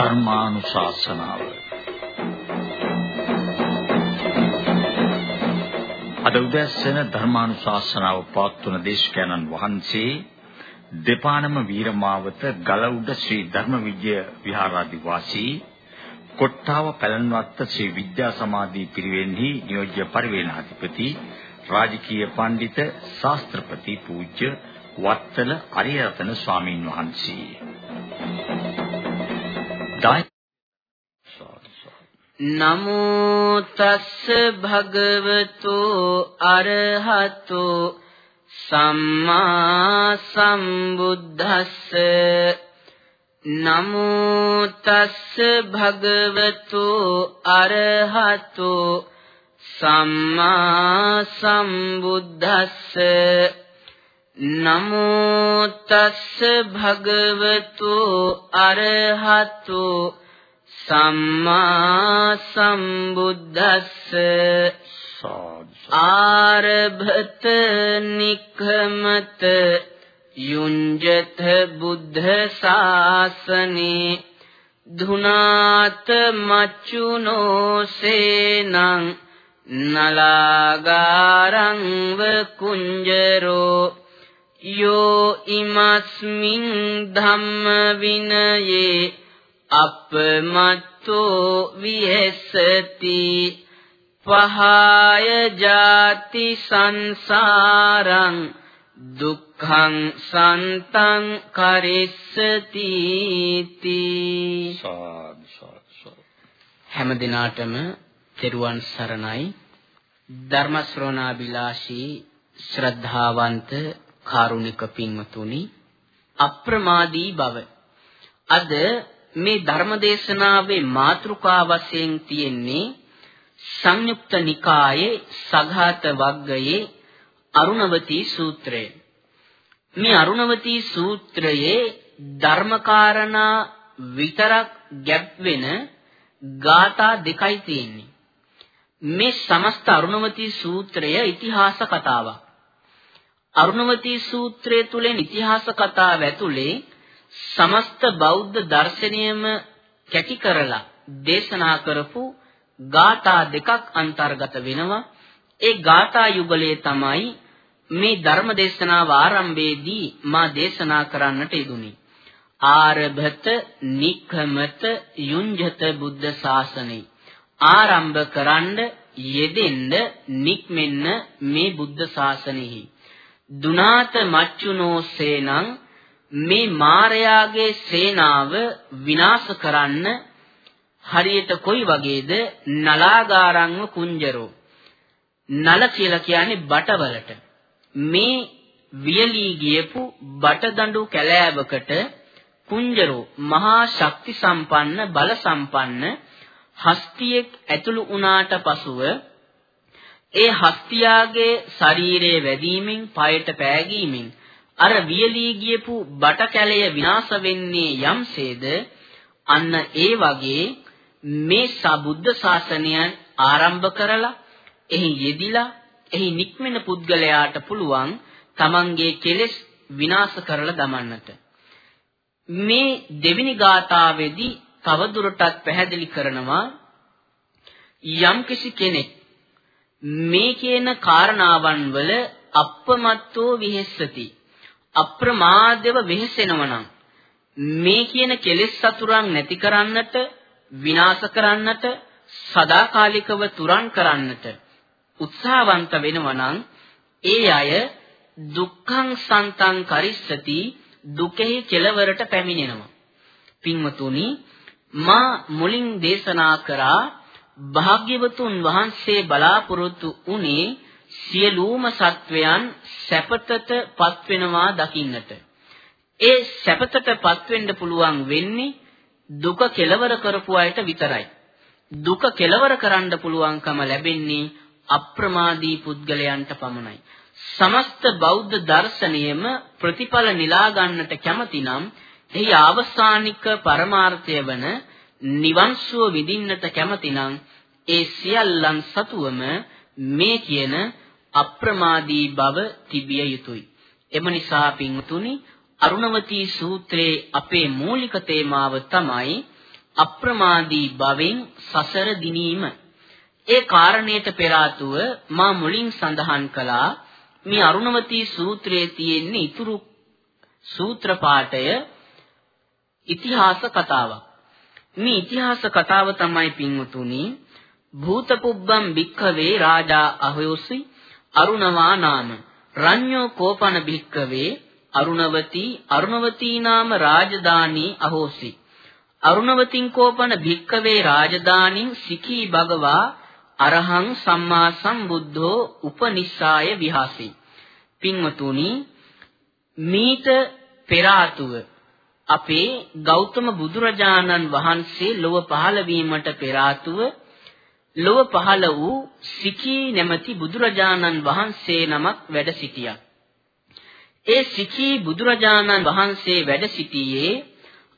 ධර්මානුශාසනාව අද උදැසන ධර්මානුශාසනාව පවත්වන දේශකයන්න් වහන්සේ දෙපානම වීරමාවත ගලඋඩ ශ්‍රී ධර්මවිජය විහාරාධිවාසී කොට්ටාව පැලන්වත්ත ශ්‍රී විද්‍යා සමාධි පිරිවෙන්හි නියෝජ්‍ය පරිවේනාධිපති රාජකීය පඬිත ශාස්ත්‍රපති පූජ්‍ය වත්තල අරියරතන ස්වාමීන් වහන්සේ. නමෝ තස්ස භගවතු අරහතෝ සම්මා සම්බුද්දස්ස නමෝ තස්ස භගවතු අරහතෝ සම්මා සම්බුද්දස්ස නමෝ තස්ස භගවතු අරහතු සම්මා සම්බුද්දස්ස ආරභත නික්ඛමත යුඤ්ජත බුද්ධ ශාසනේ ධුනාත මච්චුනෝ සේනං නලාගාරං ව කුංජරෝ යෝ ඉමස්මින් ධම්ම විනයේ අපමත්තෝ විහෙස්සති පහාය ජාති සංසාරං දුක්ඛං සන්තං කරිස්සති. හැම දිනාටම තෙරුවන් සරණයි. ධර්ම ශ්‍රවණාබිලාෂී ශ්‍රද්ධාවන්ත කාරුණික පින්වතුනි අප්‍රමාදී බව. අද මේ ධර්මදේශනාවේ මාතෘකා වශයෙන් තියෙන්නේ සංයුක්ත නිකායේ සඝාත වග්ගයේ අරුණවතී සූත්‍රය. මේ අරුණවතී සූත්‍රයේ ධර්මකාරණා විතරක් ගැප් වෙන ගාථා දෙකයි තියෙන්නේ. මේ සමස්ත අරුණවතී සූත්‍රය ඉතිහාස කතාවක්. අරුණවතී සූත්‍රය තුලින් ඉතිහාස කතාව ඇතුලේ සමස්ත බෞද්ධ දර්ශනයම කැටි කරලා දේශනා කරපු ගාථා දෙකක් අන්තර්ගත වෙනවා. ඒ ගාථා යුගලයේ තමයි මේ ධර්ම දේශනාව ආරම්භයේදී මා දේශනා කරන්නට යෙදුනේ. ආරභත නික්ඛමත යුඤ්ජත බුද්ධ ශාසනය ආරම්භ කරන්න යෙදෙන්න නික්මෙන්න මේ බුද්ධ ශාසනයෙහි දුනාත මච්චුනෝ සේනං මේ මාරයාගේ සේනාව විනාශ කරන්න හරියට කොයි වගේද? නලාගාරංව කුංජරෝ. නල කියලා කියන්නේ බටවලට. මේ වියලී ගියපු බටදඬු කැලෑවකට කුංජරෝ මහා ශක්ති සම්පන්න බල සම්පන්න හස්තියෙක් ඇතුළු වුණාට පසුව ඒ හස්තියාගේ ශරීරයේ වැදීමෙන් පයට පෑගීමෙන් අර වියලී ගියපු බට කැලය විනාශ වෙන්නේ යම්සේද? අන්න ඒ වගේ මේ සබුද්ධ ශාසනයන් ආරම්භ කරලා එහි යෙදිලා එහි නික්මෙන පුද්ගලයාට පුළුවන් තමන්ගේ කෙලෙස් විනාශ කරලා දමන්නට. මේ දෙවිනි ගාථාවේදී තවදුරටත් පැහැදිලි කරනවා යම්කිසි කෙනෙක් මේ කියන කාරණාවන් වල අප්‍රමත්තෝ විහෙස්සති. අප්‍රමාදව වෙහෙසෙනවනම් මේ කියන කෙලෙස් සතුරන් නැති කරන්නට විනාශ කරන්නට සදාකාලිකව තුරන් කරන්නට උත්සාහවන්ත වෙනවනම් ඒ අය දුක්ඛං සන්තං කරිස්සති දුකෙහි කෙලවරට පැමිණෙනවා. පින්වතුනි මා මුලින් දේශනා කරා භාග්‍යවතුන් වහන්සේ බලාපොරොත්තු වුණේ සියලුම සත්වයන් සැපතට පත්වෙනවා දකින්නට. ඒ සැපතට පත්වෙන්න පුළුවන් වෙන්නේ දුක කෙලවර කරපු අයට විතරයි. දුක කෙලවර කරන්න පුළුවන්කම ලැබෙන්නේ අප්‍රමාදී පුද්ගලයන්ට පමණයි. සමස්ත බෞද්ධ දර්ශනයම ප්‍රතිඵල නිලා ගන්නට කැමතිනම් එහි ආවසානික පරමාර්ථය වන නිවන් සුව විඳින්නට කැමතිනම් ඒ සියල්ලන් සතුවම මේ කියන අප්‍රමාදී බව තිබිය යුතුයි. එම නිසා පින්තුනි අරුණවතී සූත්‍රයේ අපේ මූලික තේමාව තමයි අප්‍රමාදී භවෙන් සසර දිනීම ඒ කාරණයට පෙර මා මුලින් සඳහන් කළා මේ අරුණවතී සූත්‍රයේ තියෙන ඉතුරු සූත්‍ර පාඨය ඉතිහාස කතාවක්. මේ ඉතිහාස කතාව තමයි පින්වතුනි භූතපුබ්බම් භික්ඛවේ රාජා අහයොසි අරුණවා නාම රඤ්ඤෝ කෝපන භික්ඛවේ අරුණවතී අරුණවතී නාම රාජධානී අහෝසි. අරුණවතින් කෝපන භික්ඛවේ රාජධානින් සිකී භගවා අරහං සම්මා සම්බුද්ධෝ උපනිස්සාය විහාසි. පින්වතුනි මීට පෙර අපේ ගෞතම බුදුරජාණන් වහන්සේ ලොව පහළ වීමට පෙර ලොව පහළ වූ සිකී නැමැති බුදුරජාණන් වහන්සේ නමක් වැඩ සිටියා. ඒ සිකී බුදුරජාණන් වහන්සේ වැඩ සිටියේ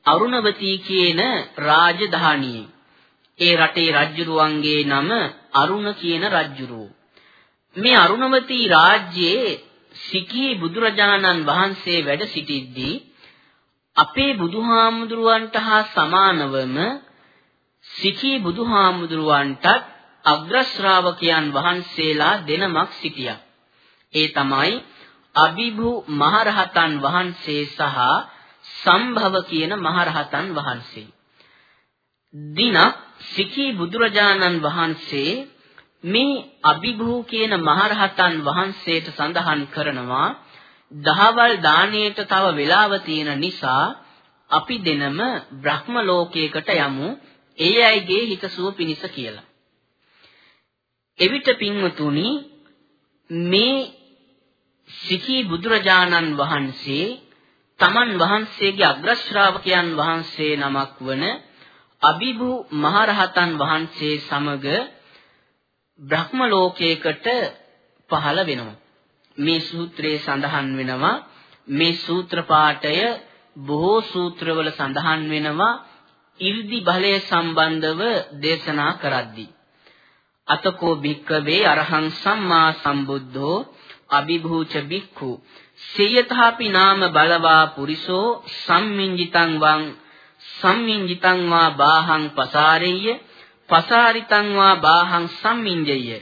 අරුණවතී කියන රාජධානියේ. ඒ රටේ රජුරුවන්ගේ නම අරුණ කියන රජුරුව. මේ අරුණවතී රාජ්‍යයේ සිකී බුදුරජාණන් වහන්සේ වැඩ සිටිද්දී අපේ බුදුහාමුදුරුවන්ට හා සමානවම සිකී බුදුහාමුදුරුවන්ටත් අග්‍ර ශ්‍රාවකයන් වහන්සේලා දෙනමක් සිටියා. ඒ තමයි අබිභු මහරහතන් වහන්සේ සහ සම්භව කියන මහරහතන් වහන්සේ. දින සිකී බුදුරජාණන් වහන්සේ මේ අබිභූ කියන මහරහතන් වහන්සේට සඳහන් කරනවා දහවල් දාණයට තව වෙලාව තියෙන නිසා අපි දෙනම බ්‍රහ්ම ලෝකයකට යමු ඒ අයගේ හිතසුව පිණිස කියලා. එවිට පින්වතුනි මේ සිකී බුදුරජාණන් වහන්සේ තමන් වහන්සේගේ අග්‍ර ශ්‍රාවකයන් වහන්සේ නමක් වන අබිභු මහරහතන් වහන්සේ සමග බ්‍රහ්ම ලෝකයකට පහළ වෙනවා. මේ සූත්‍රයේ සඳහන් වෙනවා. මේ සූත්‍ර පාඨය බොහෝ සූත්‍රවල සඳහන් වෙනවා. 이르දි බලය සම්බන්ධව දේශනා කරද්දී. අතකෝ භික්කවේ අරහං සම්මා සම්බුද්ධෝ අභිභූච භික්ඛු. සියතහපි නාම බලවා පුරිසෝ සම්මින්ජිතං වං සම්මින්ජිතං වා බාහං පසාරෙය්‍ය පසාරිතං වා බාහං සම්මින්ජෙය්‍ය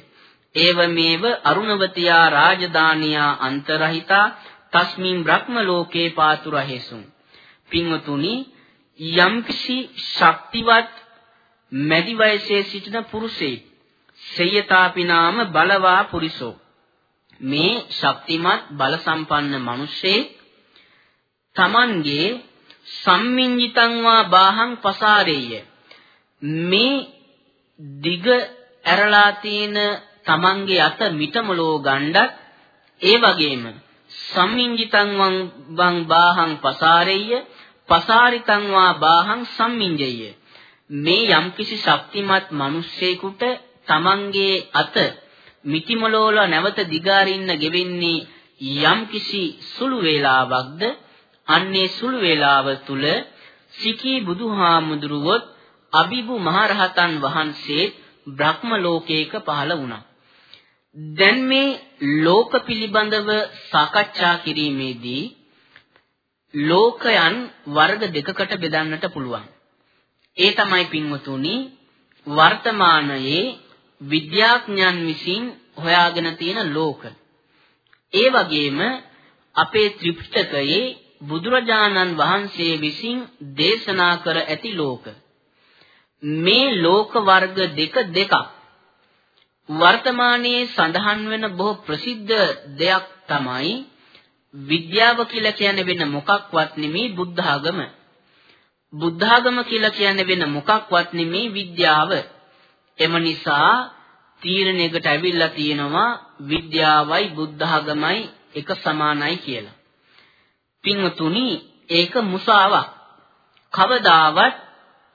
ඒවමේව අරුණවතියා රාජධානියා අන්තරහිතා තස්මින් බ්‍රහ්ම ලෝකේ පාතුරහෙසුන්. පින්වතුනි යම්කිසි ශක්තිවත් මැදි වයසේ සිටින පුරුෂයෙක් සේයතාපි නාම බලවා පුරිසෝ. මේ ශක්තිමත් බල සම්පන්න මිනිස්සේ තමන්ගේ සම්මින්ජිතං වා බාහං පසාරේය. මේ දිග ඇරලා තියෙන තමන්ගේ අත මිටමලෝ ගණ්ඩත් ඒ වගේම සම්මින්ජිතං වං බාහං පසාරෙය්‍ය පසාරිතං වා බාහං සම්මින්ජය මේ යම්කිසි ශක්තිමත් මිනිස්සෙකුට තමන්ගේ අත මිටිමලෝල නැවත දිගාරින්න ගෙවෙන්නේ යම්කිසි සුළු වේලාවක්ද අන්නේ සුළු වේලාව තුල සිකී බුදුහාමුදුරුවොත් අබිබු මහරහතන් වහන්සේ බ්‍රහ්ම ලෝකයක පහළ වුණා. දැන් මේ ලෝක පිළිබඳව සාකච්ඡා කිරීමේදී ලෝකයන් වර්ග දෙකකට බෙදන්නට පුළුවන්. ඒ තමයි පින්වතුනි වර්තමානයේ විද්‍යාඥයන් විසින් හොයාගෙන තියෙන ලෝක. ඒ වගේම අපේ ත්‍රිපිටකයේ බුදුරජාණන් වහන්සේ විසින් දේශනා කර ඇති ලෝක. මේ ලෝක වර්ග දෙක දෙකක්. වර්තමානයේ සඳහන් වෙන බොහෝ ප්‍රසිද්ධ දෙයක් තමයි විද්‍යාව කියලා කියන්නේ වෙන මොකක්වත් නෙමේ බුද්ධ ආගම. බුද්ධ ආගම කියලා කියන්නේ වෙන මොකක්වත් නෙමේ විද්‍යාව. එම නිසා තීරණයකට ඇවිල්ලා තියෙනවා විද්‍යාවයි බුද්ධ ආගමයි එක සමානයි කියලා. පින්වතුනි ඒක මුසාවක්. කවදාවත්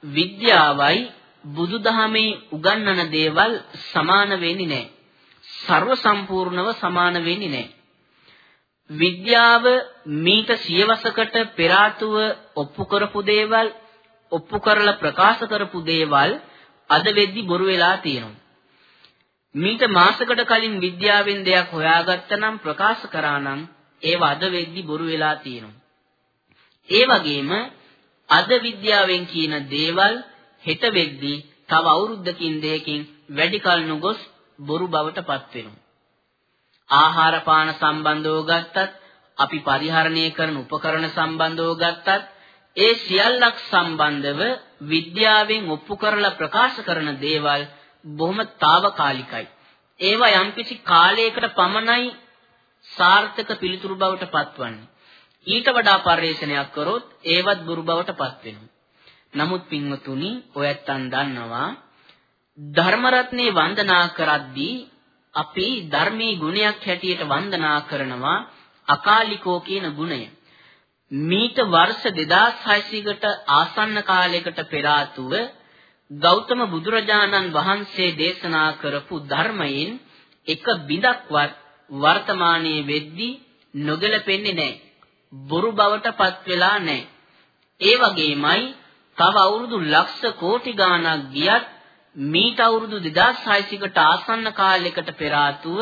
විද්‍යාවයි බුදුදහමේ උගන්වන දේවල් සමාන වෙන්නේ නැහැ. ਸਰව සම්පූර්ණව සමාන වෙන්නේ නැහැ. විද්‍යාව මීට සියවසකට පෙර ඔප්පු කරපු දේවල් ඔප්පු කරලා ප්‍රකාශ කරපු දේවල් අද වෙද්දි බොරු වෙලා තියෙනවා. මීට මාසකට කලින් විද්‍යාවෙන් දෙයක් හොයාගත්තනම් ප්‍රකාශ කරා නම් ඒව අද වෙද්දි බොරු වෙලා තියෙනවා. ඒ වගේම අද විද්‍යාවෙන් කියන දේවල් හෙට වෙද්දී තව අවුරුද්දකින් දෙකකින් වැඩි කල නොගොස් බොරු බවටපත් වෙනවා. ආහාර පාන සම්බන්ධව ගත්තත් අපි පරිහරණය කරන උපකරණ සම්බන්ධව ගත්තත් ඒ සියල්ලක් සම්බන්ධව විද්‍යාවෙන් ඔප්පු කරලා ප්‍රකාශ කරන දේවල් බොහොම తాවකාලිකයි. ඒවා යම්කිසි කාලයකට පමණයි සාර්ථක පිළිතුරු බවට පත්වන්නේ. ඊට වඩා පරිශ්‍රණයක් කරොත් ඒවත් බුරු බවට පත් වෙනවා. නමුත් පින්වතුනි ඔයත්තන් දන්නවා ධර්ම රත්නේ වන්දනා කරද්දී අපි ධර්මී ගුණයක් හැටියට වන්දනා කරනවා අකාලිකෝ කියන ගුණය. මීට වර්ෂ 2600කට ආසන්න කාලයකට පෙර ආතුව ගෞතම බුදුරජාණන් වහන්සේ දේශනා කරපු ධර්මයෙන් එක බිඳක්වත් වර්තමානයේ වෙද්දී නොගැලපෙන්නේ නැහැ. බොරු බවට පත් වෙලා නැහැ. ඒ වගේමයි තව අවුරුදු ලක්ෂ කෝටි ගාණක් ගියත් මීට අවුරුදු 2600කට ආසන්න කාලයකට පෙර ආතුව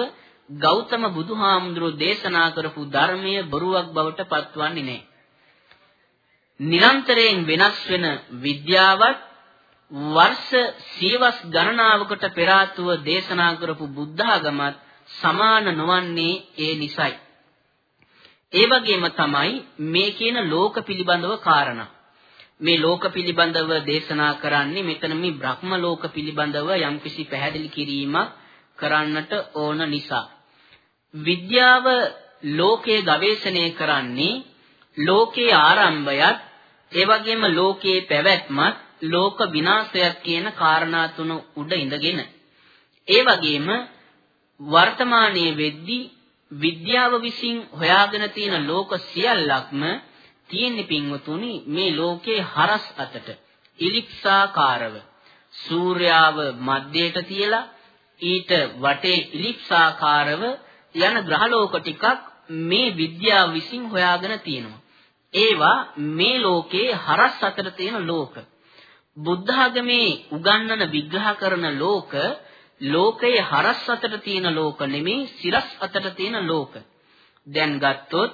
ගෞතම බුදුහාමුදුරෝ දේශනා කරපු ධර්මය බොරුවක් බවට පත්වන්නේ නැහැ. නිරන්තරයෙන් වෙනස් වෙන විද්‍යාවත් වර්ෂ සියවස් ගණනාවකට පෙර ආතුව දේශනා කරපු බුද්ධාගමත් සමාන නොවන්නේ ඒ නිසයි. ඒ වගේම තමයි මේ කියන ලෝක පිළිබඳව කාරණා. මේ ලෝක පිළිබඳව දේශනා කරන්නේ මෙතන මේ බ්‍රහ්ම ලෝක පිළිබඳව යම්කිසි පැහැදිලි කිරීමක් කරන්නට ඕන නිසා. විද්‍යාව ලෝකයේ ගවේෂණය කරන්නේ ලෝකයේ ආරම්භයත් ඒ වගේම ලෝකයේ පැවැත්මත් ලෝක විනාශයත් කියන කාරණා තුන උඩ ඉඳගෙන ඒ වගේම වර්තමානයේ වෙද්දී විද්‍යාව විසින් හොයාගෙන තියෙන ලෝක සියල්ලක්ම තියෙන්නේ පින්වතුනි මේ ලෝකේ හරස් අතට ඉලිප්සාකාරව සූර්යාව මැදයට තියලා ඊට වටේ ඉලිප්සාකාරව යන ග්‍රහලෝක ටිකක් මේ විද්‍යාව විසින් හොයාගෙන තියෙනවා. ඒවා මේ ලෝකේ හරස් අතර තියෙන ලෝක. බුද්ධ ආගමේ උගන්වන විග්‍රහ කරන ලෝක ලෝකයේ හරස් අතර තියෙන ලෝක නෙමෙයි සිරස් අතර තියෙන ලෝක. දැන් ගත්තොත්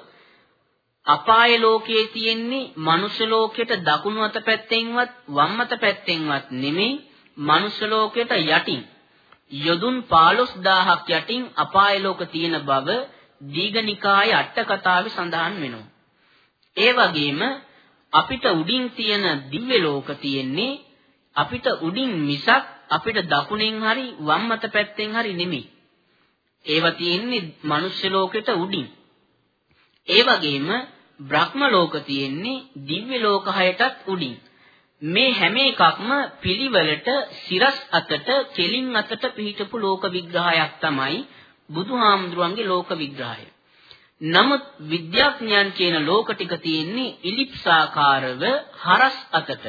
අපාය ලෝකයේ තියෙන්නේ මනුෂ්‍ය ලෝකයට දකුණු අත පැත්තෙන්වත් වම් අත පැත්තෙන්වත් නෙමෙයි මනුෂ්‍ය ලෝකයට යටින් යොදුන් 15000ක් යටින් අපාය ලෝක තියෙන බව දීඝනිකායේ අට කතාවේ සඳහන් වෙනවා. ඒ වගේම අපිට උඩින් තියෙන දිව්‍ය ලෝක තියෙන්නේ අපිට උඩින් මිසක් අපිට දකුණෙන් හරි වම් අත පැත්තෙන් හරි නෙමෙයි. ඒවා තියෙන්නේ මනුෂ්‍ය ලෝකෙට උඩින්. ඒ වගේම බ්‍රහ්ම ලෝක තියෙන්නේ දිව්‍ය ලෝක හයටත් උඩින්. මේ හැම එකක්ම පිළිවෙලට සිරස් අතට කෙලින් අතට පිහිටපු ලෝක විග්‍රහයක් තමයි බුදුහාමුදුරන්ගේ ලෝක විග්‍රහය. නමුත් විද්‍යාඥයන් කියන ලෝක ටික තියෙන්නේ ඉලිප්සාකාරව හරස් අතට.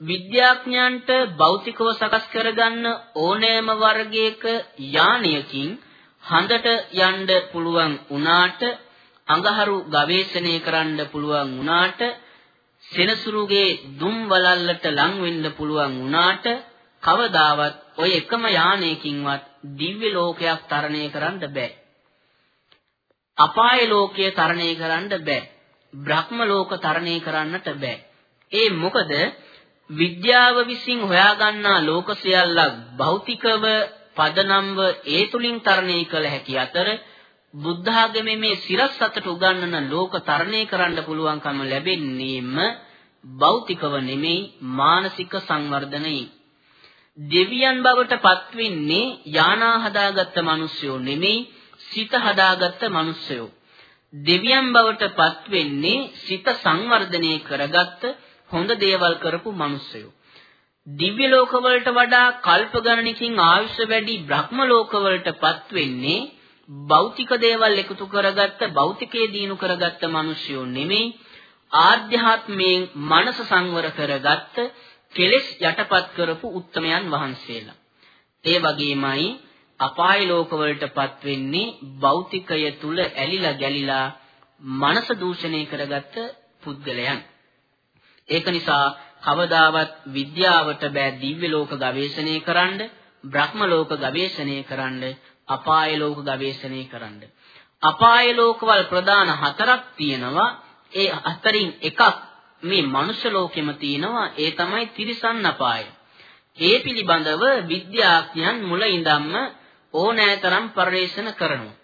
විද්‍යාඥයන්ට භෞතිකව සකස් කරගන්න ඕනෑම වර්ගයක යානයකින් හඳට යන්න පුළුවන් වුණාට අඟහරු ගවේෂණය කරන්න පුළුවන් වුණාට සෙනසුරුගේ දුම් වලල්ලට ලං වෙන්න පුළුවන් වුණාට කවදාවත් ඔය එකම යානයකින්වත් දිව්‍ය ලෝකයක් තරණය කරන්න බෑ. අපාය ලෝකය තරණය කරන්න බෑ. බ්‍රහ්ම ලෝක තරණය කරන්නට බෑ. ඒ මොකද විද්‍යාව විසින් හොයාගන්නා ලෝක සියල්ලක් භෞතිකව පදනම්ව ඒ තුලින් තරණය කළ හැකි අතර බුද්ධ ආගමේ මේ සිරස් අතට උගන්වන ලෝක තරණය කරන්න පුළුවන්කම ලැබෙන්නේම භෞතිකව නෙමෙයි මානසික සංවර්ධනයෙන්. දෙවියන් බවට පත්වෙන්නේ යානා හදාගත්ත මිනිස්සයෝ නෙමෙයි සිත හදාගත්ත මිනිස්සයෝ. දෙවියන් බවට පත්වෙන්නේ සිත සංවර්ධනය කරගත්ත හොඳ දේවල් කරපු මිනිස්සයෝ. දිව්‍ය ලෝකවලට වඩා කල්ප ගණනකින් ආයුෂ වැඩි බ්‍රහ්ම ලෝකවලටපත් වෙන්නේ භෞතික දේවල් එකතු කරගත්ත භෞතිකයේ දිනු කරගත්ත මිනිස්සුયો නෙමෙයි ආධ්‍යාත්මයෙන් මනස සංවර කරගත්ත කෙලෙස් යටපත් කරපු උත්තමයන් වහන්සේලා. ඒ වගේමයි අපාය ලෝකවලටපත් වෙන්නේ භෞතිකය තුල ඇලිලා ගැලිලා මනස දූෂණය කරගත්ත පුද්ගලයන්. ඒක නිසා කවදාවත් විද්‍යාවට බෑ දිව්‍ය ලෝක ගවේෂණය කරන්න, බ්‍රහ්ම ලෝක ගවේෂණය කරන්න, අපාය ලෝක ගවේෂණය කරන්න. අපාය ලෝකවල ප්‍රධාන හතරක් තියෙනවා. ඒ හතරින් එකක් මේ මනුෂ්‍ය ලෝකෙම තියෙනවා ඒ තමයි තිරිසන් අපාය. ඒ පිළිබඳව විද්‍යාඥයන් මුල ඉඳන්ම ඕනෑතරම් පරිශන කරනවා.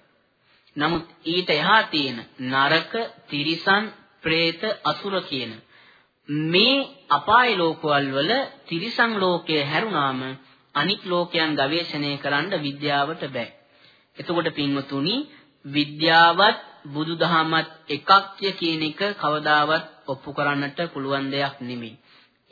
නමුත් ඊට එහා තියෙන නරක, තිරිසන්, പ്രേත, අසුර කියන මේ අපාය ලෝකවල වල තිරිසන් ලෝකයේ හැරුණාම අනික් ලෝකයන් ගවේෂණය කරන්න විද්‍යාවට බෑ. එතකොට පින්වතුනි විද්‍යාවත් බුදුදහමත් එකක්ය කියන එක කවදාවත් ඔප්පු කරන්නට පුළුවන් දෙයක් නෙමෙයි.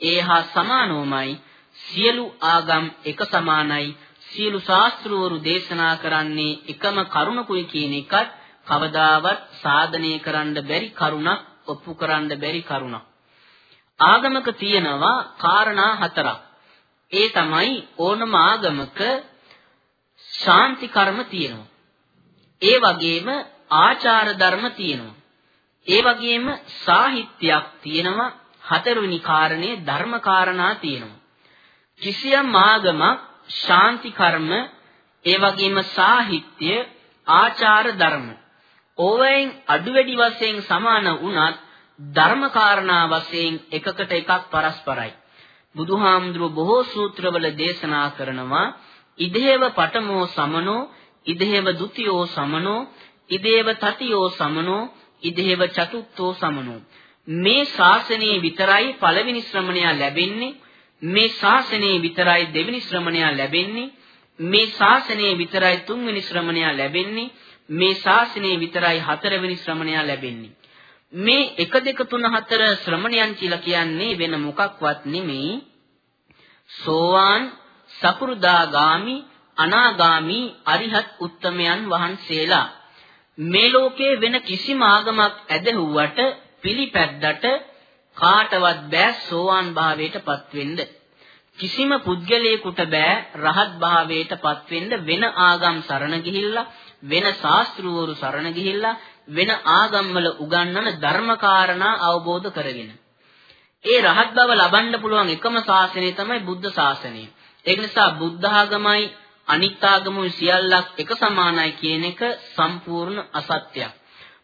ඒ හා සමානවමයි සියලු ආගම් එක සමානයි සියලු ශාස්ත්‍රවරු දේශනා කරන්නේ එකම කරුණකුයි කියන එකත් කවදාවත් සාධනය කරන්න බැරි කරුණක් ඔප්පු කරන්න බැරි කරුණක්. ආගමක තියෙනවා කාරණා හතරක්. ඒ තමයි ඕනම ආගමක ශාන්ති කර්ම තියෙනවා. ඒ වගේම ආචාර ධර්ම තියෙනවා. ඒ වගේම සාහිත්‍යයක් තියෙනවා. හතරවෙනි කාරණේ ධර්ම කාරණා තියෙනවා. කිසියම් ආගමක් ශාන්ති කර්ම ඒ වගේම සාහිත්‍ය ආචාර ධර්ම ඕවැයෙන් අඩු වැඩි වශයෙන් සමාන වුණත් ධර්ම කාරණා වශයෙන් එකකට එකක් පරස්පරයි බුදුහාමුදුරුව බොහෝ සූත්‍රවල දේශනා කරනවා ඉදේව පඨමෝ සමනෝ ඉදේව ဒ ුතියෝ සමනෝ ඉදේව තතියෝ සමනෝ ඉදේව චතුත්ථෝ සමනෝ. මේ ශාසනයේ විතරයි පළවෙනි ශ්‍රමණයා ලැබෙන්නේ මේ ශාසනයේ විතරයි දෙවෙනි ශ්‍රමණයා ලැබෙන්නේ මේ ශාසනයේ විතරයි තුන්වෙනි ශ්‍රමණයා ලැබෙන්නේ මේ ශාසනයේ විතරයි හතරවෙනි ශ්‍රමණයා ලැබෙන්නේ. මේ 1 2 3 4 ශ්‍රමණයන් කියලා කියන්නේ වෙන මොකක්වත් නෙමෙයි. සෝවාන් සකුරුදාගාමි අනාගාමි අරිහත් උත්තමයන් වහන්සේලා. මේ ලෝකේ වෙන කිසිම ආගමක් ඇදහුවට පිළිපැද්දට කාටවත් බෑ සෝවාන් භාවයටපත් වෙන්න. කිසිම පුද්ගලයෙකුට බෑ රහත් භාවයටපත් වෙන්න. වෙන ආගම් සරණ ගිහිල්ලා වෙන ශාස්ත්‍රවරු සරණ ගිහිල්ලා වෙන ආගම්වල උගන්වන ධර්මකාරණා අවබෝධ කරගෙන. ඒ රහත් බව ලබන්න පුළුවන් එකම ශාසනය තමයි බුද්ධ ශාසනය. ඒක නිසා බුද්ධ ආගමයි අනිත් ආගමුයි සියල්ලක් එක සමානයි කියන එක සම්පූර්ණ අසත්‍යයක්.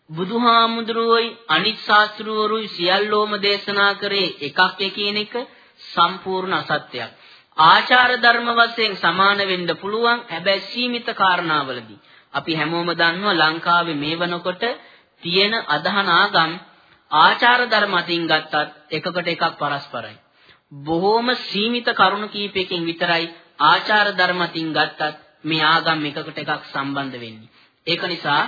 බුදුහාමුදුරුවෝයි අනිත් ශාස්ත්‍රවරුයි සියල්ලෝම දේශනා කරේ එකක් කියන එක සම්පූර්ණ අසත්‍යයක්. ආචාර ධර්ම වශයෙන් සමාන වෙන්න පුළුවන් හැබැයි සීමිත කාරණාවලදී. අපි හැමෝම දන්නවා ලංකාවේ මේ වනකොට තියෙන අදහන ආගම් ආචාර ධර්ම අතින් ගත්තත් එකකට එකක් පරස්පරයි. බොහෝම සීමිත කරුණු කීපයකින් විතරයි ආචාර ධර්ම අතින් ගත්තත් මේ ආගම් එකකට එකක් සම්බන්ධ වෙන්නේ. ඒක නිසා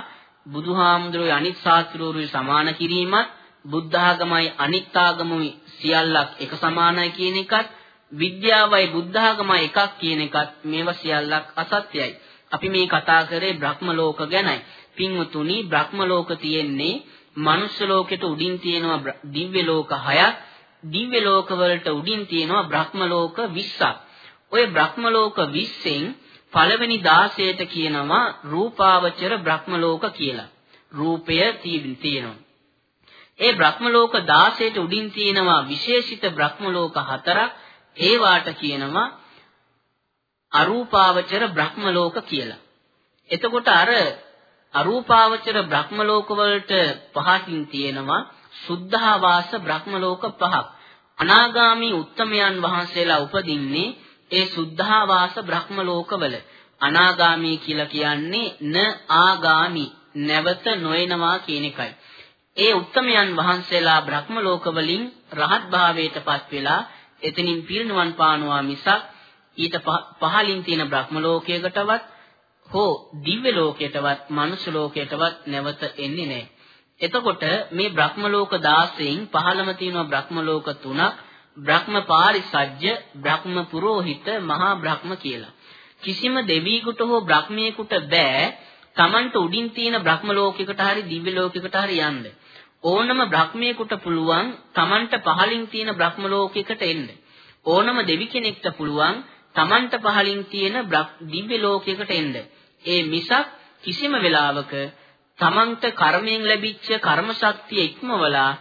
බුදුහාමුදුරුවෝ අනිත් ශාස්ත්‍රෝරුයි සමාන කිරීමත් බුද්ධ ආගමයි අනිත් ආගමුයි සියල්ලක් එක සමානයි කියන එකත් විද්‍යාවයි බුද්ධ ආගමයි එකක් කියන එකත් මේවා සියල්ලක් අසත්‍යයි. අපි මේ කතා කරේ බ්‍රහ්ම ලෝක ගැනයි. පින්වතුනි බ්‍රහ්ම ලෝක තියෙන්නේ මනුෂ්‍ය ලෝකෙට උඩින් තියෙනවා දිව්‍ය ලෝක 6ක්. දිව්‍ය ලෝක වලට උඩින් තියෙනවා බ්‍රහ්ම ලෝක 20ක්. ඔය බ්‍රහ්ම ලෝක 20න් පළවෙනි 16ට කියනවා රූපාවචර බ්‍රහ්ම ලෝක කියලා. රූපය තියෙනවා. ඒ බ්‍රහ්ම ලෝක 16ට උඩින් තියෙනවා විශේෂිත බ්‍රහ්ම ලෝක හතරක්. ඒවාට කියනවා අරූපාවචර බ්‍රහ්ම ලෝක කියලා. එතකොට අර අරූපාවචර බ්‍රහ්ම ලෝක වලට පහකින් තියෙනවා සුද්ධාවාස බ්‍රහ්ම ලෝක පහක්. අනාගාමී උත්තමයන් වහන්සේලා උපදින්නේ ඒ සුද්ධාවාස බ්‍රහ්ම ලෝකවල අනාගාමී කියලා කියන්නේ න ආගාමි නැවත නොයනවා කියන එකයි. ඒ උත්තමයන් වහන්සේලා බ්‍රහ්ම ලෝකවලින් රහත් භාවයටපත් වෙලා එතනින් පිරිනුවන් පානවා මිසක් ඊට පහලින් තියෙන බ්‍රහ්ම ලෝකයකටවත් හෝ දිව්‍ය ලෝකයටවත් මනුෂ්‍ය ලෝකයටවත් නැවත එන්නේ නැහැ. එතකොට මේ බ්‍රහ්ම ලෝක 16න් පහළම තියෙනවා බ්‍රහ්ම ලෝක 3ක් බ්‍රහ්ම පාරිසජ්‍ය බ්‍රහ්ම පුරෝහිත මහා බ්‍රහ්ම කියලා. කිසිම දෙවියෙකුට හෝ බ්‍රහ්මියෙකුට බෑ Tamanට උඩින් තියෙන බ්‍රහ්ම ලෝකයකට හරි දිව්‍ය ලෝකයකට හරි යන්න. ඕනම බ්‍රහ්මියෙකුට පුළුවන් Tamanට පහලින් තියෙන බ්‍රහ්ම ලෝකයකට එන්න. ඕනම දෙවි කෙනෙක්ට පුළුවන් Tamanට පහලින් තියෙන දිව්‍ය ලෝකයකට එන්න. ඒ මිසක් කිසිම වෙලාවක Tamanට කර්මයෙන් ලැබිච්ච කර්ම ශක්තිය ඉක්මවලා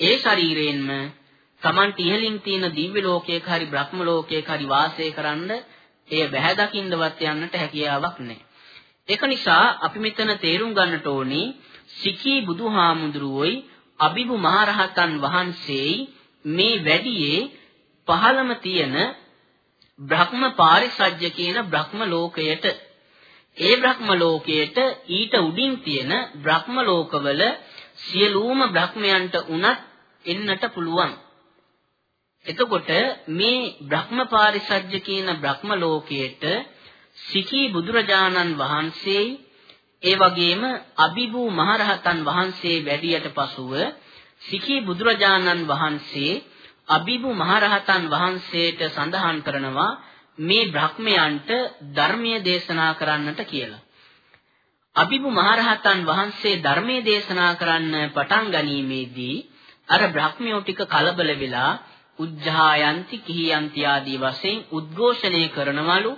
ඒ ශරීරයෙන්ම Tamanට ඉහළින් තියෙන දිව්‍ය ලෝකයක හරි බ්‍රහ්ම ලෝකයක හරි වාසය කරන්න එය බැහැ දකින්නවත් යන්නට හැකියාවක් නැහැ. ඒක නිසා අපි මෙතන තේරුම් ගන්නට ඕනේ සිකී බුදුහාමුදුරුවෝයි අබිබු මහරහතන් වහන්සේයි මේ වැඩියේ පහළම තියෙන බ්‍රහ්ම පාරිසජ්‍ය කියන බ්‍රහ්ම ලෝකයට ඒ බ්‍රහ්ම ලෝකයට ඊට උඩින් තියෙන බ්‍රහ්ම ලෝකවල සියලුම බ්‍රහ්මයන්ට උනත් එන්නට පුළුවන්. එතකොට මේ බ්‍රහ්ම පාරිසජ්‍ය කියන බ්‍රහ්ම ලෝකයට සිකී බුදුරජාණන් වහන්සේයි ඒ වගේම අබිබූ මහරහතන් වහන්සේ වැඩියට පසුව සිකී බුදුරජාණන් වහන්සේ අබිබු මහරහතන් වහන්සේට සඳහන් කරනවා මේ බ්‍රහ්මයන්ට ධර්මයේ දේශනා කරන්නට කියලා. අබිබු මහරහතන් වහන්සේ ධර්මයේ දේශනා කරන්න පටන් ගැනීමේදී අර බ්‍රහ්මයෝ ටික කලබල වෙලා උජ්ජායන්ති කිහියන්ති ආදී වශයෙන් උද්ඝෝෂණය කරනවලු.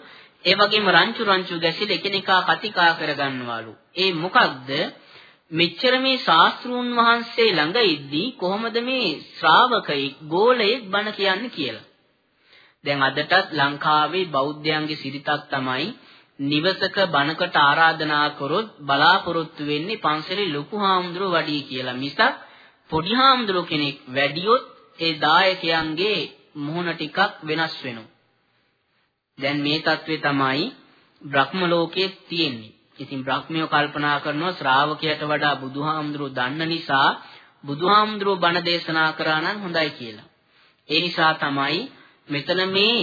ඒ වගේම රංචු රංචු ගැසිලා එකිනෙකා කතිකා කරගන්නවලු. ඒ මොකක්ද මෙච්චර මේ ශාස්ත්‍රූන් වහන්සේ ළඟ ඉද්දී කොහොමද මේ ශ්‍රාවකෙක් ගෝලයෙක් බණ කියන්නේ කියලා. දැන් අදටත් ලංකාවේ බෞද්ධයන්ගේ සිරිතක් තමයි නිවසක බණකට ආරාධනා කරොත් බලාපොරොත්තු වෙන්නේ පන්සලේ ලොකු හාමුදුරුව වඩී කියලා මිසක් පොඩි හාමුදුරුව කෙනෙක් වැඩියොත් ඒ දායකයන්ගේ මුහුණ ටිකක් වෙනස් වෙනවා. දැන් මේ தત્ත්වය තමයි බ්‍රහ්ම ලෝකයේ තියෙන්නේ. ඉතින් බ්‍රහ්මියෝ කල්පනා කරනවා ශ්‍රාවකයට වඩා බුදුහාමුදුරුවෝ දන්න නිසා බුදුහාමුදුරුවෝ බණ දේශනා කරා නම් හොඳයි කියලා. ඒ නිසා තමයි මෙතන මේ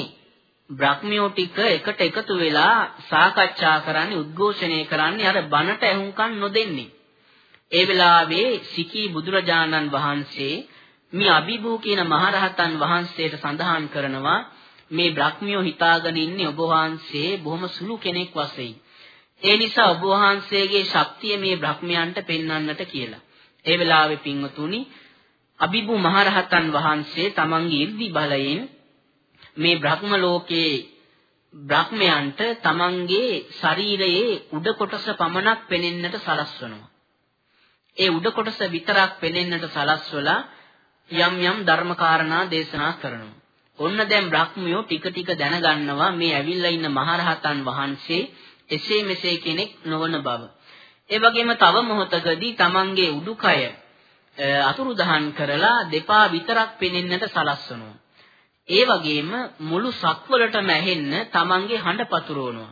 බ්‍රහ්මියෝ ටික එකට එකතු වෙලා සාකච්ඡා කරන්නේ උද්ඝෝෂණය කරන්නේ අර බණට ඇහුම්කන් නොදෙන්නේ. ඒ වෙලාවේ සිකී බුදුරජාණන් වහන්සේ මේ අභිභූ කියන මහරහතන් වහන්සේට සඳහන් කරනවා මේ බ්‍රහ්මියෝ හිතාගෙන ඉන්නේ ඔබ වහන්සේ බොහොම සුළු කෙනෙක් වශයෙන්. ඒ නිසා ඔබ වහන්සේගේ ශක්තිය මේ බ්‍රහ්මයන්ට පෙන්වන්නට කියලා. ඒ වෙලාවේ පින්වතුනි අබිබු මහරහතන් වහන්සේ තමන්ගේ 이르දි බලයෙන් මේ බ්‍රහ්ම ලෝකයේ බ්‍රහ්මයන්ට තමන්ගේ ශරීරයේ උඩ කොටස පමණක් පෙනෙන්නට සලස්වනවා. ඒ උඩ කොටස විතරක් පෙනෙන්නට සලස්වලා යම් යම් ධර්මකාරණා දේශනා කරනවා. ඔන්න දැන් බ්‍රහ්මියෝ ටික ටික දැනගන්නවා මේ ඇවිල්ලා ඉන්න මහරහතන් වහන්සේ එසේ මෙසේ කෙනෙක් නොවන බව. ඒ වගේම තව මොහොතකදී තමන්ගේ උඩුකය අතුරුදහන් කරලා දෙපා විතරක් පෙනෙන්නට සලස්වනවා. ඒ වගේම මුළු සක්වලටම ඇහෙන්න තමන්ගේ හඬ පතුරවනවා.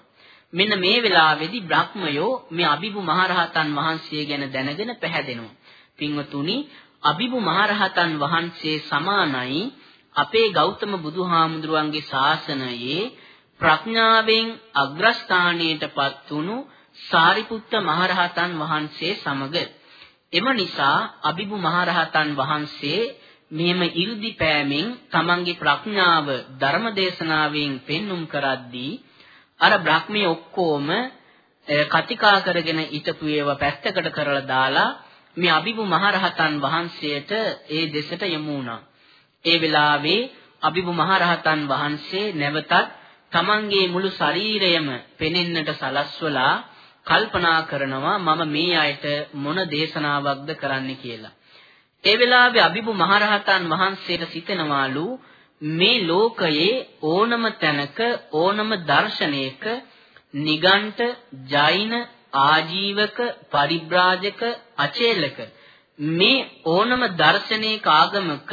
මෙන්න මේ වෙලාවේදී බ්‍රහ්මයෝ මේ අබිබු මහරහතන් වහන්සේ ගැන දැනගෙන පැහැදෙනවා. පින්වතුනි අබිබු මහරහතන් වහන්සේ සමානයි අපේ ගෞතම බුදුහාමුදුරුවන්ගේ ශාසනයේ ප්‍රඥාවෙන් අග්‍රස්ථානයටපත් වුණු සාරිපුත්ත මහරහතන් වහන්සේ සමග එම නිසා අභිභු මහරහතන් වහන්සේ මෙම 이르දි පෑමෙන් තමන්ගේ ප්‍රඥාව ධර්ම දේශනාවෙන් පෙන්눔 කරද්දී අර බ්‍රහ්මී ඔක්කොම කතිකා කරගෙන ිටපු ඒවා පැත්තකට කරලා දාලා මේ අභිභු මහරහතන් වහන්සේට ඒ දෙසට යමු වුණා. ඒ වෙලාවේ අභිභු මහරහතන් වහන්සේ නැවතත් තමන්ගේ මුළු ශරීරයම පෙනෙන්නට සලස්වලා කල්පනා කරනවා මම මේ අයට මොන දේශනාවක්ද කරන්න කියලා. ඒ වෙලාවේ අබිබු මහරහතන් වහන්සේට සිතනවාලු මේ ලෝකයේ ඕනම තැනක ඕනම දර්ශනයක නිගණ්ඨ ජෛන ආජීවක පරිබ්‍රාජක අචේලක මේ ඕනම දර්ශනයක ආගමක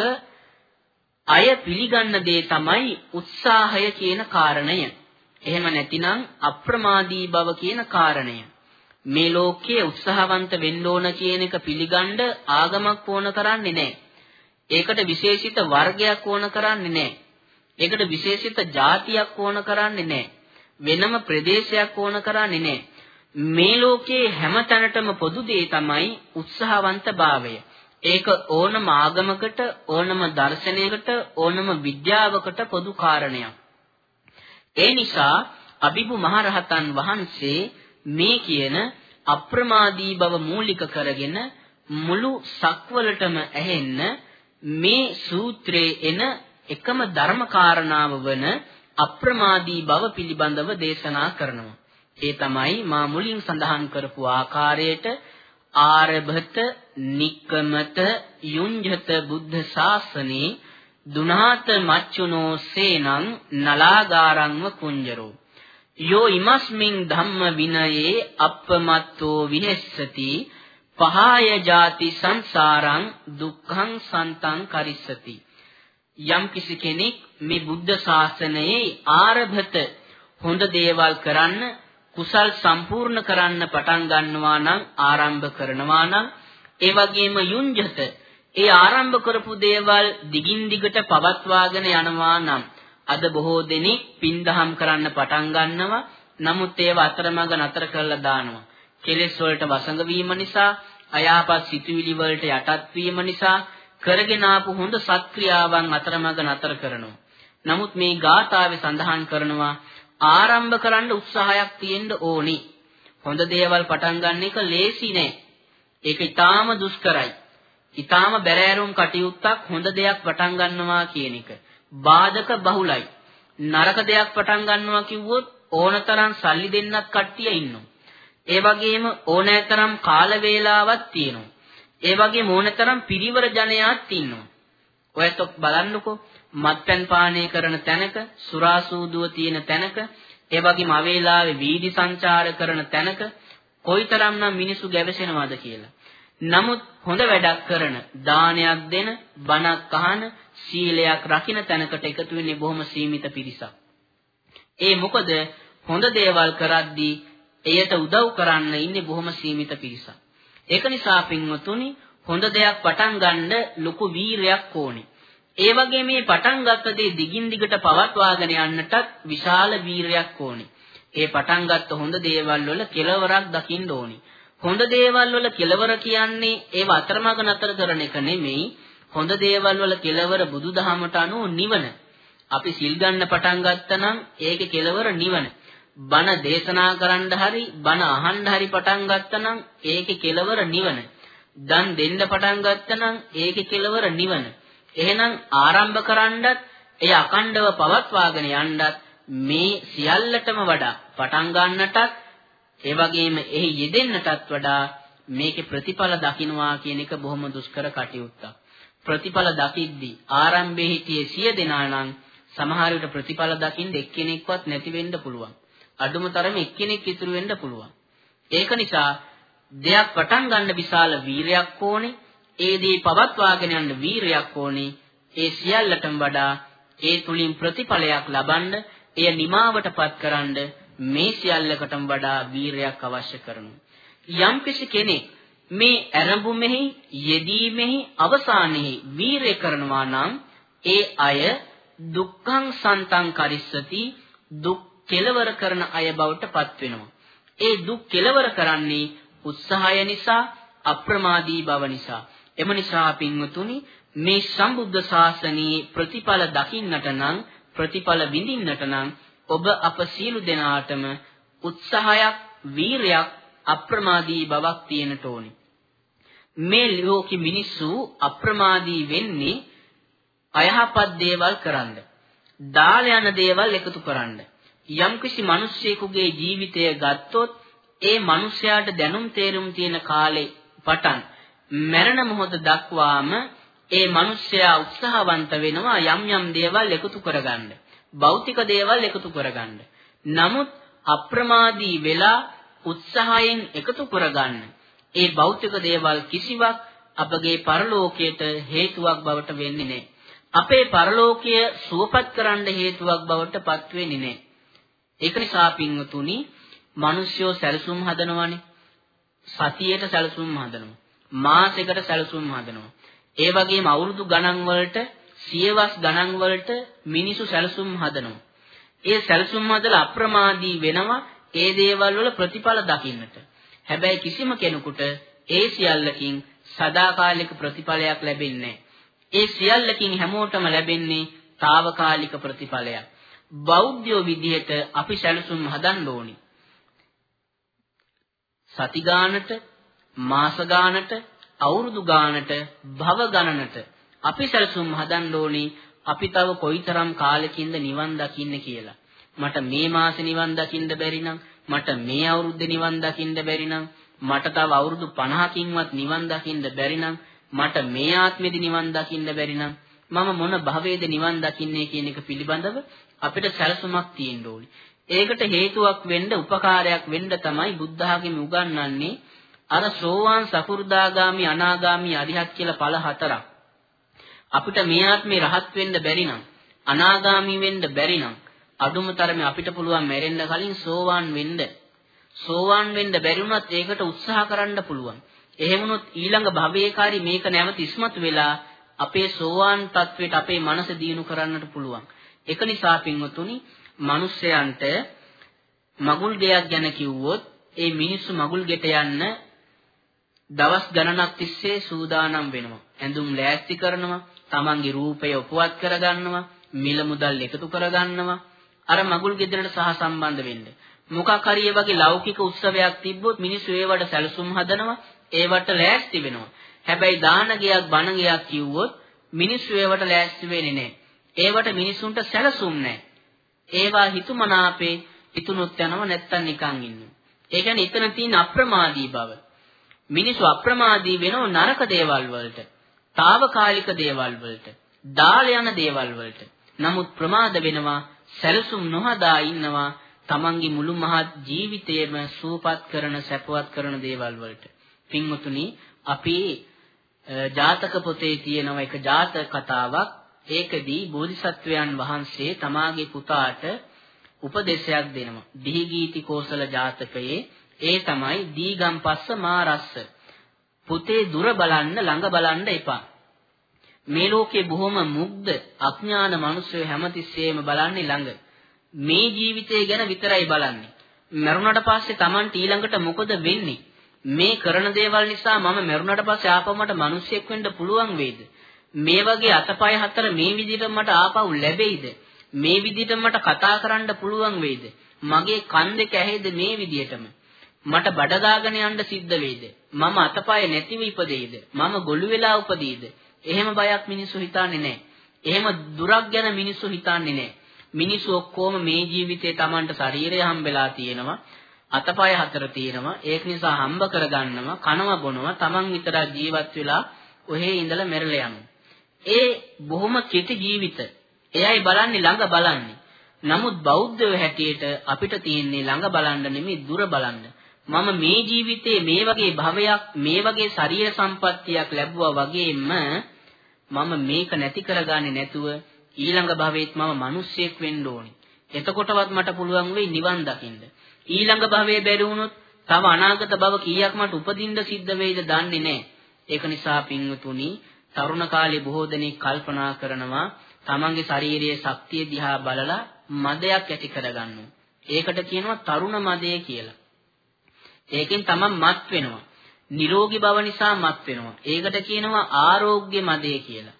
අය පිළිගන්න දේ තමයි උත්සාහය කියන කාරණය. එහෙම නැතිනම් අප්‍රමාදී බව කියන කාරණය. මේ ලෝකයේ උත්සාහවන්ත වෙන්න ඕන කියන එක පිළිගන්න ආගමක් ඕන කරන්නේ නැහැ. ඒකට විශේෂිත වර්ගයක් ඕන කරන්නේ නැහැ. ඒකට විශේෂිත ಜಾතියක් ඕන කරන්නේ නැහැ. වෙනම ප්‍රදේශයක් ඕන කරන්නේ නැහැ. මේ ලෝකයේ හැම තැනටම පොදු දේ තමයි උත්සාහවන්තභාවය. ඒක ඕනම ආගමකට ඕනම දර්ශනයකට ඕනම විද්‍යාවකට පොදු කාරණයක්. ඒ නිසා අබිබු මහරහතන් වහන්සේ මේ කියන අප්‍රමාදී බව මූලික කරගෙන මුළු සක්වලටම ඇහෙන්න මේ සූත්‍රයේ එන එකම ධර්ම කාරණාව වන අප්‍රමාදී බව පිළිබඳව දේශනා කරනවා. ඒ තමයි මා මුලින් සඳහන් කරපු ආකාරයට ආරභත නික්කමත යුඤ්ජත බුද්ධ ශාසනේ දුනාත මච්චුනෝ සේනං නලාගාරංව කුංජරෝ. යෝ ඉමස්මින් ධම්ම විනයේ අප්පමත්තෝ විහෙස්සති පහය ಜಾති සංසාරං දුක්ඛං සන්තං කරිස්සති. යම් කිසි කෙනෙක් මේ බුද්ධ ශාසනයේ ආරභත හොඳ දේවල් කරන්න කුසල් සම්පූර්ණ කරන්න පටන් ගන්නවා නම් ආරම්භ කරනවා නම් ඒ වගේම යුංජත ඒ ආරම්භ කරපු දේවල් දිගින් දිගට පවත්වාගෙන යනවා නම් අද බොහෝ දෙනෙක් පින්දහම් කරන්න පටන් ගන්නවා. නමුත් ඒව අතරමඟ නතර කරලා දානවා. කෙලෙස් වලට වසඟ වීම නිසා අයාපත් සිතුවිලි වලට යටත් වීම නිසා කරගෙන ආපු හොඳ සත්ක්‍රියාවන් අතරමඟ නතර කරනවා. නමුත් මේ ගාථාවේ සඳහන් කරනවා ආරම්භ කරන්න උත්සාහයක් තියෙන්න ඕනි. හොඳ දේවල් පටන් ගන්න එක ලේසි නෑ. ඒක ඊටාම දුෂ්කරයි. ඊටාම බැරෑරුම් කටයුත්තක් හොඳ දෙයක් පටන් ගන්නවා කියන එක. බාධක බහුලයි. නරක දෙයක් පටන් ගන්නවා කිව්වොත් ඕනතරම් සල්ලි දෙන්නත් කට්ටිය ඉන්නවා. ඒ වගේම ඕනෑතරම් කාල වේලාවක් තියෙනවා. ඒ වගේම ඕනතරම් පිරිවර ජනයාත් ඉන්නවා. ඔයත් බලන්නකෝ මත්පැන් පානය කරන තැනක, සුරාසූදුව තියෙන තැනක, ඒ වගේම අවේලාවේ වීදි සංචාර කරන තැනක කොයිතරම්නම් මිනිසු ගැවසෙනවද කියලා. නමුත් හොඳ වැඩක් කරන, දානයක් දෙන, බණක් අහන, සීලයක් රකින්න තැනකට එකතු වෙන්නේ බොහොම සීමිත පිරිසක්. ඒ මොකද හොඳ දේවල් කරද්දී එයට උදව් කරන්න ඉන්නේ බොහොම සීමිත පිරිසක්. ඒක නිසා පින්වතුනි හොඳ දෙයක් පටන් ගන්න ලොකු වීරයක් ඕනේ. ඒ වගේ මේ පටන් ගත්ත දේ දිගින් දිගට පවත්වාගෙන යන්නටත් විශාල වීරයක් ඕනි. ඒ පටන් ගත්ත හොඳ දේවල් වල කෙලවරක් දකින්න ඕනි. හොඳ දේවල් වල කෙලවර කියන්නේ ඒව අතරමඟ නතර කරන එක නෙමෙයි. හොඳ දේවල් වල කෙලවර බුදුදහමට අනුව නිවන. අපි සිල් ගන්න පටන් ගත්තනම් ඒකේ කෙලවර නිවන. බණ දේශනා කරන්න හරි බණ අහන්න හරි පටන් ගත්තනම් ඒකේ කෙලවර නිවන. දන් දෙන්න පටන් ගත්තනම් ඒකේ කෙලවර නිවන. එහෙනම් ආරම්භ කරන්නත් එය අකණ්ඩව පවත්වාගෙන යන්නත් මේ සියල්ලටම වඩා පටන් ගන්නටත් ඒ වගේම එහි යෙදෙන්නටත් වඩා මේකේ ප්‍රතිඵල දකින්නවා කියන එක බොහොම දුෂ්කර කටයුත්තක්. ප්‍රතිඵල දකිද්දී ආරම්භයේ හිටියේ සිය දෙනා නම් සමහර විට ප්‍රතිඵල දකින්න එක්කෙනෙක්වත් නැති වෙන්න පුළුවන්. අඩුම තරමේ එක්කෙනෙක් ඉතුරු වෙන්න පුළුවන්. ඒක නිසා දෙයක් පටන් ගන්න විශාල වීරයක් ඕනේ. ඒ දේ පවත්වාගෙන යන්න වීරයක් ඕනේ. ඒ සියල්ලටම වඩා ඒ තුලින් ප්‍රතිඵලයක් ලබන්න, එය නිමාවටපත් කරන්න මේ සියල්ලකටම වඩා වීරයක් අවශ්‍ය කරනවා. යම්කිසි කෙනෙක් මේ ඇරඹුමෙහි යෙදීමෙහි අවසානයේ වීරය කරනවා නම් ඒ අය දුක්ඛං සන්තං කරිස්සති දුක් කෙලවර කරන අය බවට පත් වෙනවා. ඒ දුක් කෙලවර කරන්නේ උත්සාහය නිසා අප්‍රමාදී බව නිසා. එම නිසා පින්වතුනි මේ සම්බුද්ධ ශාසනයේ ප්‍රතිඵල දකින්නට නම් ප්‍රතිඵල විඳින්නට නම් ඔබ අප සියලු දෙනාටම උත්සාහයක් වීරයක් අප්‍රමාදී බවක් තියෙන්නට ඕනි. මේ ලෝකෙ මිනිස්සු අප්‍රමාදී වෙන්නේ අයහපත් දේවල් කරන්න. දාල යන දේවල් එකතු කරන්න. යම්කිසි මිනිසෙකුගේ ජීවිතය ගත්තොත් ඒ මිනිසයාට දැනුම් තේරුම් තියෙන කාලේ පටන් මරණ මොහොත දක්වාම ඒ මිනිස්සයා උත්සාහවන්ත වෙනවා යම් යම් දේවල් එකතු කරගන්න. භෞතික දේවල් එකතු කරගන්න. නමුත් අප්‍රමාදී වෙලා උත්සාහයෙන් එකතු කරගන්න. ඒ භෞතික දේවල් කිසිවක් අපගේ පරලෝකයට හේතුවක් බවට වෙන්නේ නැහැ. අපේ පරලෝකය සුවපත් කරන්න හේතුවක් බවට පත් වෙන්නේ නැහැ. ඒක නිසා පින්වතුනි, මිනිස්සුયો සැලසුම් හදනවානේ. සතියේට සැලසුම් හදනවා. මාසයකට සැලසුම් හදනවා. ඒ වගේම අවුරුදු ගණන් වලට සියවස් ගණන් වලට මිනිසු සැලසුම් හදනවා. ඒ සැලසුම් හදලා අප්‍රමාදී වෙනවා ඒ දේවල් වල ප්‍රතිඵල දකින්නට. හැබැයි කිසිම කෙනෙකුට ඒ සියල්ලකින් සදාකාලික ප්‍රතිඵලයක් ලැබෙන්නේ ඒ සියල්ලකින් හැමෝටම ලැබෙන්නේ తాවකාලික ප්‍රතිඵලයක්. බෞද්ධයෝ විදිහට අපි සැලසුම් හදන්න ඕනි. සති ගානට මාස ගානට අවුරුදු ගානට භව ගණනට අපි සැලසුම් හදන්න ඕනේ අපි තව කොයිතරම් කාලෙකින්ද නිවන් දකින්නේ කියලා. මට මේ මාසේ නිවන් දකින්න බැරි නම් මට මේ අවුරුද්දේ නිවන් දකින්න බැරි නම් මට තව අවුරුදු 50කින්වත් නිවන් දකින්න බැරි නම් මට මේ ආත්මෙදි නිවන් දකින්න බැරි නම් මම මොන භවයේද නිවන් දකින්නේ කියන එක පිළිබඳව අපිට සැලසුමක් තියෙන්න ඕනේ. ඒකට හේතුවක් වෙන්න උපකාරයක් වෙන්න තමයි බුද්ධ ආගම උගන්වන්නේ අර සෝවාන් සකු르දාගාමි අනාගාමි අරිහත් කියලා ඵල හතරක්. අපිට මේ ආත්මේ රහත් වෙන්න බැරි නම් අනාගාමි වෙන්න බැරි නම් අඩුම තරමේ අපිට පුළුවන් මැරෙන්න කලින් සෝවාන් වෙන්න. සෝවාන් වෙන්න බැරි වුණත් ඒකට උත්සාහ කරන්න පුළුවන්. එහෙම වුණොත් ඊළඟ භවයේකාරී මේක නැවත ඉස්මතු වෙලා අපේ සෝවාන් තත්වයට අපේ මනස දියුණු කරන්නට පුළුවන්. ඒක නිසා පින්වතුනි මිනිස්යන්ට මගුල් ගෙයක් ගැන කිව්වොත් ඒ මිනිස්සු මගුල් ගෙට යන්න දවස් ගණනක් තිස්සේ සූදානම් වෙනවා. ඇඳුම් ලෑස්ති කරනවා, තමන්ගේ රූපය උපවත් කරගන්නවා, මිල මුදල් එකතු කරගන්නවා. අර මගුල් ගෙදරට සහ සම්බන්ධ වෙන්න. මොකක් හරි වගේ ලෞකික උත්සවයක් තිබ්බොත් මිනිස්සු ඒවට සැලසුම් හදනවා, ඒවට ලෑස්ති වෙනවා. හැබැයි දාන ගයක් බණ ගයක් කිව්වොත් මිනිස්සු ඒවට ලෑස්ති වෙන්නේ නැහැ. ඒවට මිනිසුන්ට සැලසුම් නැහැ. ඒවා හිතුමනාපේ හිතුනොත් යනව නැත්තම් නිකන් ඉන්නවා. ඒ කියන්නේ එතන තියෙන අප්‍රමාදී බව. මිනිස්සු අප්‍රමාදී වෙනව නරක දේවල් වලට, తాවකාලික දේවල් වලට, දාල යන දේවල් වලට. නමුත් ප්‍රමාද වෙනවා, සැලසුම් නොහදා ඉන්නවා තමන්ගේ මුළු මහත් ජීවිතයේම සූපත් කරන, සැපවත් කරන දේවල් වලට. පින්වතුනි, අපි ජාතක පොතේ තියෙනව එක ජාතක කතාවක් ඒකදී බෝධිසත්වයන් වහන්සේ තමාගේ පුතාට උපදේශයක් දෙනවා. දිහිගීති කෝසල ජාතකයේ ඒ තමයි දීගම්පස්ස මාරස්ස. පුතේ දුර බලන්න ළඟ බලන්න එපා. මේ ලෝකේ බොහොම මුග්ධ අඥාන මිනිස්සු හැමතිස්සෙම බලන්නේ ළඟ. මේ ජීවිතය ගැන විතරයි බලන්නේ. මරුණට පස්සේ Taman ඊළඟට මොකද වෙන්නේ? මේ කරන දේවල් නිසා මම මරුණට පස්සේ ආපහු මට මිනිස්සෙක් වෙන්න පුළුවන් වේද? මේ වගේ අතපය හතර මේ විදිහට මට ආපහු ලැබෙයිද? මේ විදිහට මට කතා කරන්න පුළුවන් වේද? මගේ කන් දෙක ඇහෙද මේ විදිහටම? මට බඩ දාගෙන යන්න සිද්ධ වෙයිද? මම අතපය නැතිව ඉපදෙයිද? මම ගොළු වෙලා උපදීද? එහෙම බයක් මිනිස්සු හිතන්නේ නැහැ. එහෙම දුරක් ගැන මිනිස්සු හිතන්නේ නැහැ. මිනිස්සු ඔක්කොම මේ ජීවිතේ Tamanට ශරීරය හම්බෙලා තියෙනවා. අතපය හතර තියෙනවා. ඒක නිසා හම්බ කරගන්නවා, කනවා බොනවා, Taman විතරක් ජීවත් වෙලා ඔහේ ඉඳලා මැරලා යනවා. ඒ බොහොම කෙටි ජීවිත. එයයි බලන්නේ ළඟ බලන්නේ. නමුත් බෞද්ධයෝ හැටියට අපිට තියෙන්නේ ළඟ බලන්න නෙමෙයි දුර බලන්න. මම මේ ජීවිතේ මේ වගේ භවයක් මේ වගේ ශරීර සම්පත්තියක් ලැබුවා වගේම මම මේක නැති කරගන්නේ නැතුව ඊළඟ භවෙත් මම මිනිස්සෙක් වෙන්න ඕනි. එතකොටවත් මට පුළුවන් වෙයි නිවන් දකින්න. ඊළඟ භවයේ බැරි වුණොත් තව අනාගත භව කීයක් මට උපදින්න සිද්ධ වෙයිද දන්නේ නැහැ. ඒක නිසා පින්වතුනි තරුණ කාලේ බොහෝ දෙනෙක් කල්පනා කරනවා තමන්ගේ ශාරීරියේ ශක්තිය දිහා බලලා මදයක් ඇති කරගන්නවා. ඒකට කියනවා තරුණ මදය කියලා. ඒකෙන් තමන් මත් වෙනවා. නිරෝගී බව නිසා මත් වෙනවා. ඒකට කියනවා ආරෝග්‍ය මදය කියලා.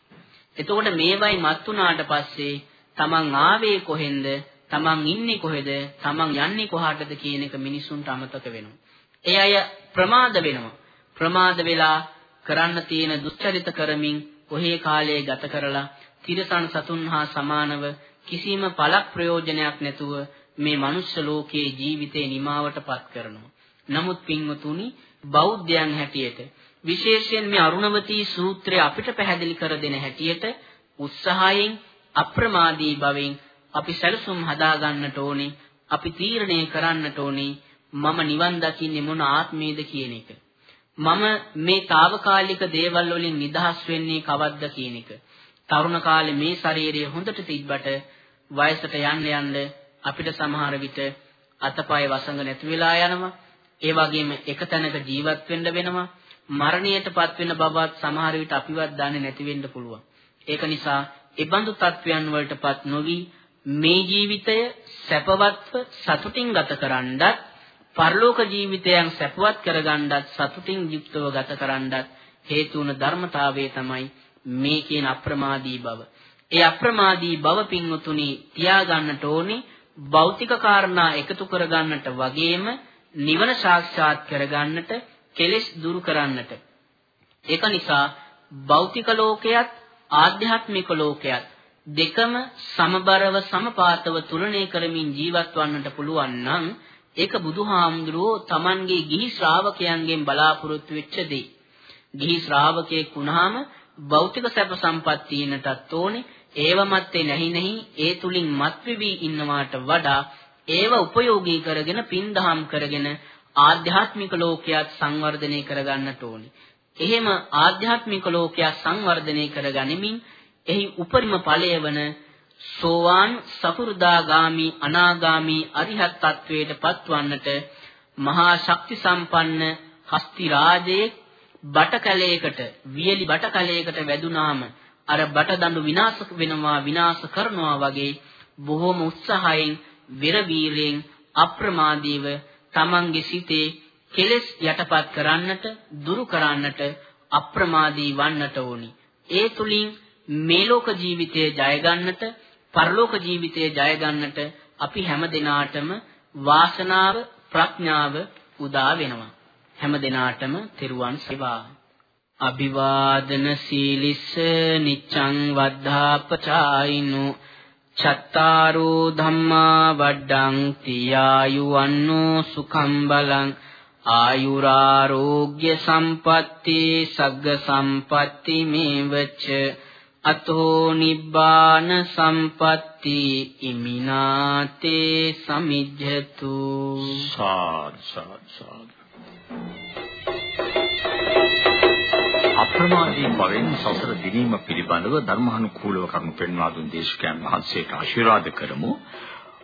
එතකොට මේවයි මත් වුණාට පස්සේ තමන් ආවේ කොහෙන්ද? තමන් ඉන්නේ කොහෙද? තමන් යන්නේ කොහාටද කියන එක මිනිසුන්ට අමතක වෙනවා. ඒ අය ප්‍රමාද වෙනවා. ප්‍රමාද වෙලා කරන්න තියෙන දුස්චරිත කරමින් ඔහේ කාලය ගත කරලා තිරසන් සතුන් හා සමානව කිසිම පළක් ප්‍රයෝජනයක් නැතුව මේ මනුෂ්‍ය ලෝකයේ ජීවිතේ නිමාවටපත් කරනවා. නමුත් පින්වතුනි බෞද්ධයන් හැටියට විශේෂයෙන් මේ අරුණවතී සූත්‍රය අපිට පැහැදිලි කර දෙන හැටියට උත්සාහයෙන් අප්‍රමාදී බවෙන් අපි සැලසුම් හදා ගන්නට ඕනේ අපි තීරණය කරන්නට ඕනේ මම නිවන් දකින්නේ මොන ආත්මයේද කියන එක. මම මේ తాවකාලික දේවල් වලින් නිදහස් වෙන්නේ කවද්ද කියන එක. තරුණ කාලේ මේ ශරීරය හොඳට තිබ්බට වයසට යන්න යන්න අපිට සමහර විට අතපය වසඟ නැති වෙලා යනවා. ඒ වගේම එක තැනක ජීවත් වෙන්න වෙනවා. මරණයටපත් වෙන බවත් සමහර විට අපිවත් දන්නේ නැති වෙන්න පුළුවන්. ඒක නිසා ඒබඳු තත්වයන් වලටපත් නොවි මේ ජීවිතය සැපවත්ව සතුටින් ගත කරන්නත් පරලෝක ජීවිතයන් සැපවත් කරගන්නත් සතුටින් යුක්තව ගත කරන්නත් හේතු වන ධර්මතාවය තමයි මේ කියන අප්‍රමාදී බව. ඒ අප්‍රමාදී බව පින්වතුනි තියාගන්නට ඕනේ භෞතික කාරණා එකතු කරගන්නට වගේම නිවන සාක්ෂාත් කරගන්නට කෙලෙස් දුරු කරන්නට ඒක නිසා භෞතික ලෝකයත් ආධ්‍යාත්මික ලෝකයත් දෙකම සමබරව සමපාතව තුලණය කරමින් ජීවත් වන්නට පුළුවන් නම් ඒක බුදුහාමුදුරුවෝ Tamanගේ ගිහි ශ්‍රාවකයන්ගෙන් බලාපොරොත්තු වෙච්ච දෙයි. ගිහි ශ්‍රාවකයෙක් වුණාම භෞතික සැප සම්පත් තියෙනටත් ඕනේ ඒවමත් නැහි නැහි ඒ තුලින් මත් වෙවි ඉන්නවාට වඩා ඒව උපයෝගී කරගෙන පින්දහම් කරගෙන ආධ්‍යාත්මික ලෝකයක් සංවර්ධනය කරගන්නට ඕනේ. එහෙම ආධ්‍යාත්මික ලෝකයක් සංවර්ධනය කරගනිමින් එහි උපරිම ඵලය වන සෝවාන් සකු르දාගාමි අනාගාමි අරිහත් තත්වයට පත්වන්නට මහා ශක්ති සම්පන්න හස්ති රාජයේ බටකලයකට වියලි බටකලයකට වැදුනාම අර බටදඬු විනාශ වෙනවා විනාශ කරනවා වගේ බොහෝම උත්සාහයෙන් විරවීරයෙන් අප්‍රමාදීව තමන්ගේ සිතේ කෙලෙස් යටපත් කරන්නට දුරු කරන්නට අප්‍රමාදී වන්නට ඕනි. ඒ තුලින් මේ ලෝක ජීවිතය ජය ගන්නට පරලෝක ජීවිතය ජය ගන්නට අපි හැම දිනාටම වාසනාව ප්‍රඥාව උදා වෙනවා. හැම දිනාටම තෙරුවන් සේවා. අභිවාදන සීලිස්ස නිච්ඡං වද්ධාපචායිනෝ චත්තාරෝ ධම්මා වඩ්ඩಂತಿ ආයුවන්නෝ සුඛං බලං ආයුරාෝග්‍ය සම්පatti සග්ග සම්පatti මේවච අතෝ නිබ්බාන සම්පatti ඉමිනාතේ සමිජ්ජතු සාද් සාද් සාද්. අප්‍රමාදී බවෙන් සසර දිනීම පිළිබඳව ධර්මානුකූලව කරුණු පෙන්වා දුන් දේශකයන් වහන්සේට ආශිර්වාද කරමු.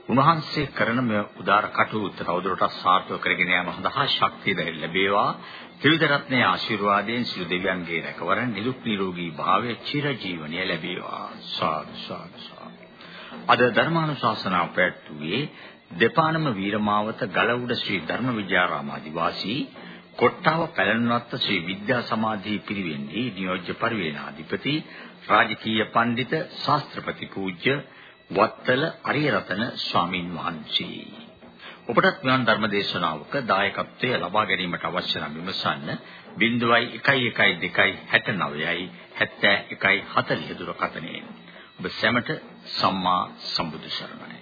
උන්වහන්සේ කරන මේ උදාර කටයුත්ත තවදුරටත් සාර්ථක කරගෙන යාම සඳහා ශක්තිය දෙන්න ලැබේවා. ත්‍රිවිධ රත්නයේ ආශිර්වාදයෙන් සිළු දෙවියන්ගේ රැකවරණ නිරුක් නිරෝගී භාවය චිරජීවනය ලැබේවා. සාදු සාදු සාදු. අද ධර්මානුශාසනාව පැවැත්වුවේ දෙපානම වීරමාවත ගලඋඩ ශ්‍රී ධර්ම විද්‍යාරාම ආදිවාසී කොට්ටාව පැලණුවත්ත ශ්‍රී විද්‍යා සමාධි පිරිවෙන්හි නියෝජ්‍ය පරිවේනාධිපති රාජකීය පඬිත ශාස්ත්‍රපති පූජ්‍ය වත්තල අරියරතන ස්වාමින් වහන්සේ. ඔබටත් මෙවන් ධර්ම දේශනාවක දායකත්වය ලබා ගැනීමට අවශ්‍ය නම් විමසන්න 0112 69යි 71 40 දුරකථනයෙන්. ඔබ සැමට සම්මා සම්බුදු සරණයි.